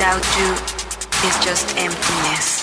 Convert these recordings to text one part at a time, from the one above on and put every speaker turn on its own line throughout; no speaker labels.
without you is just emptiness.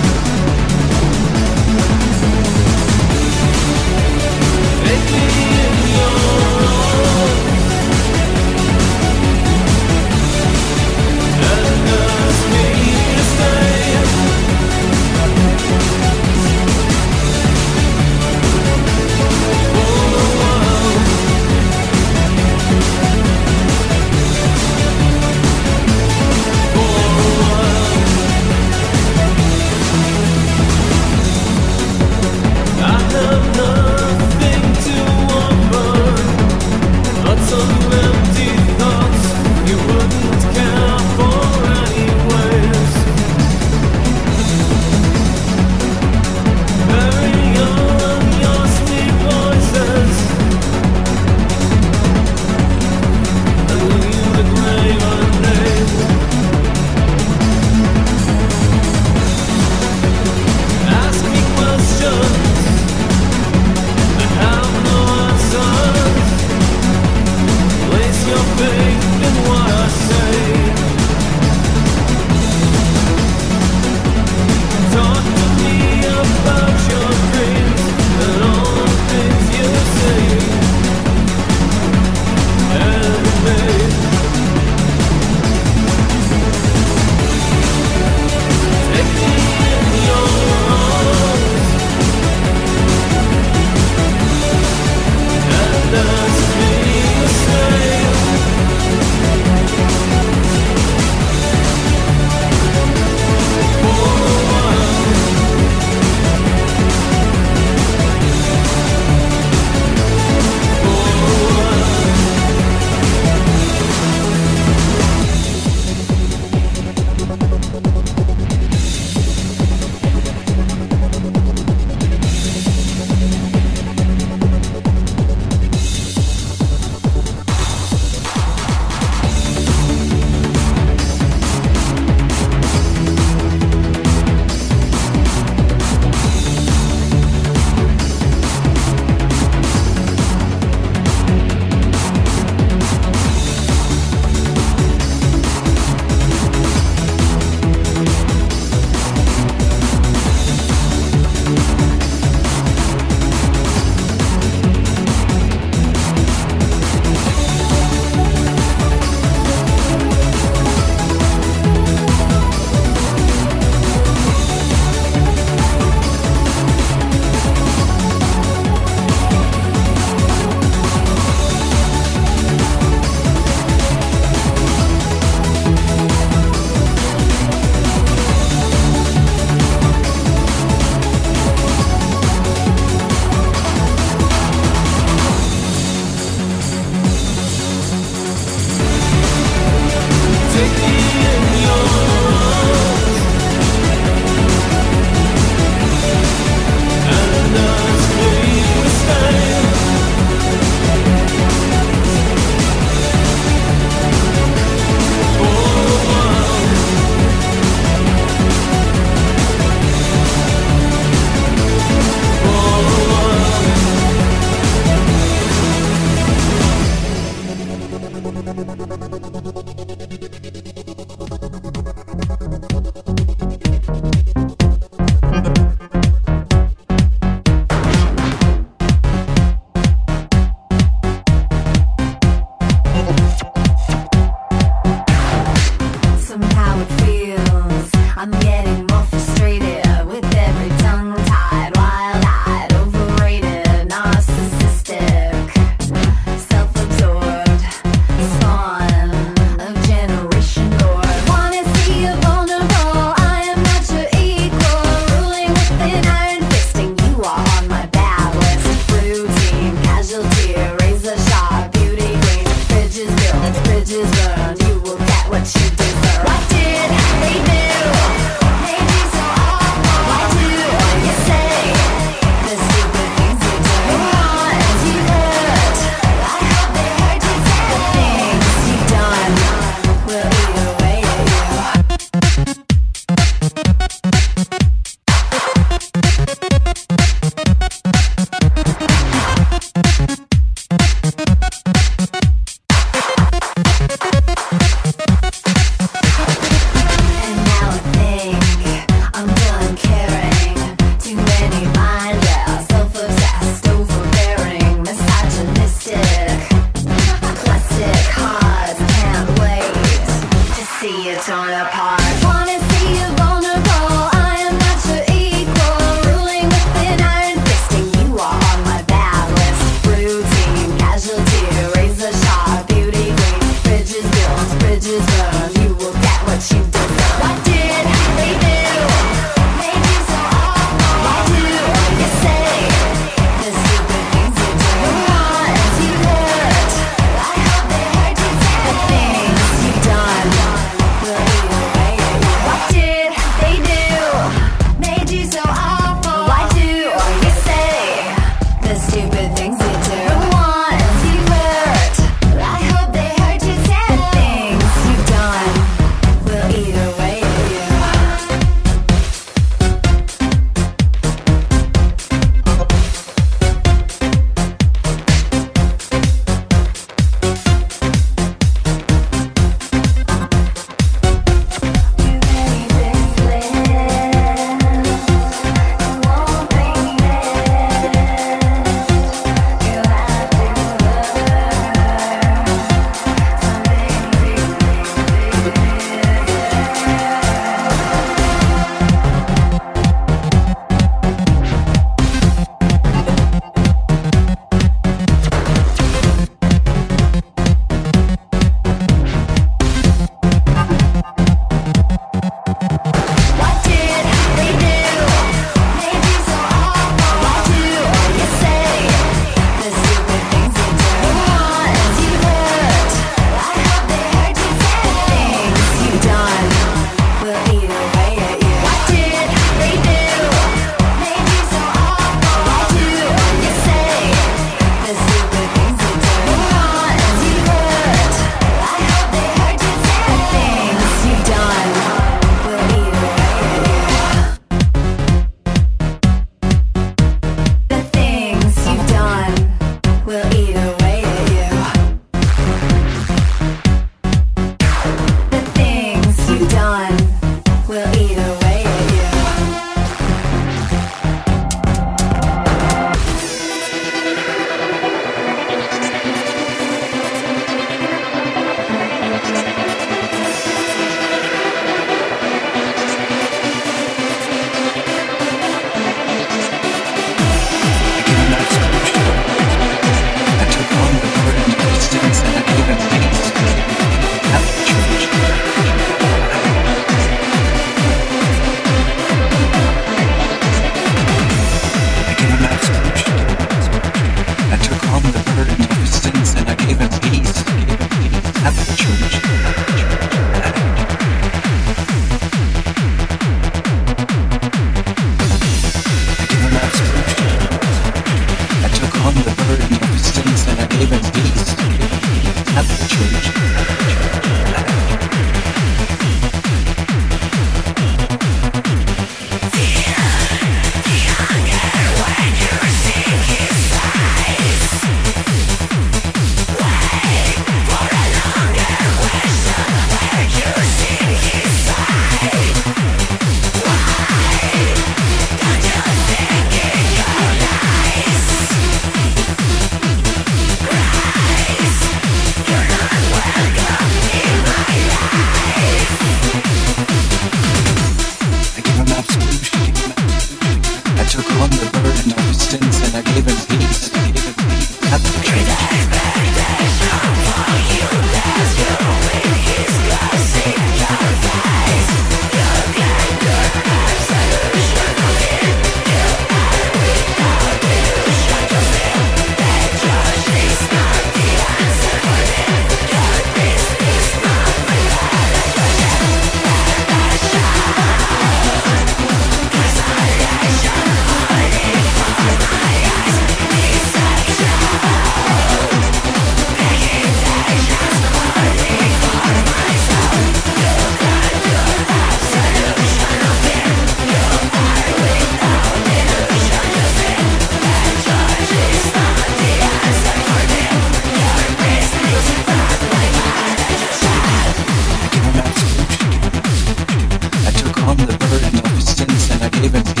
even